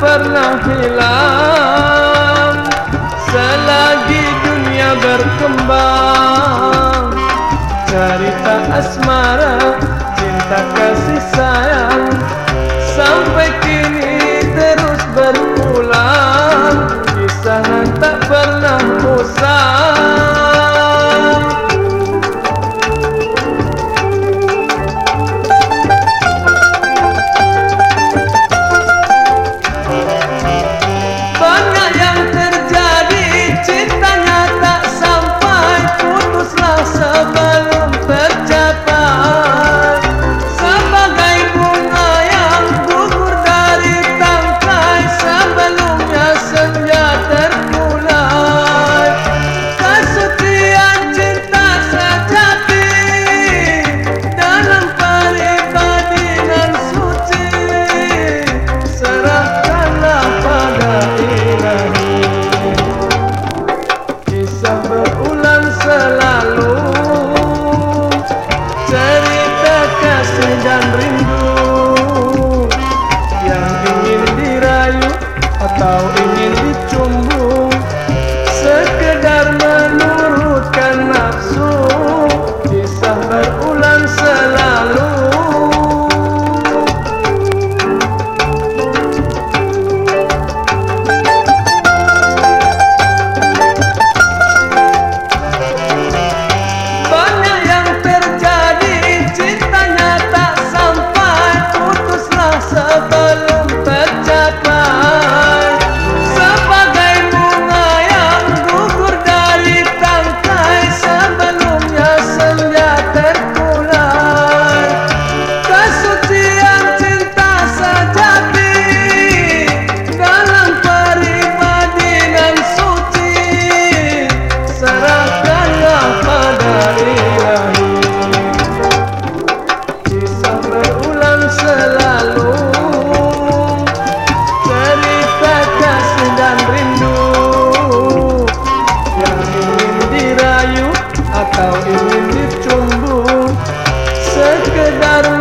pernah hilang. Selagi dunia berkembang Cerita asmara, dan rindu yang ingin dirayu atau Aşkı darma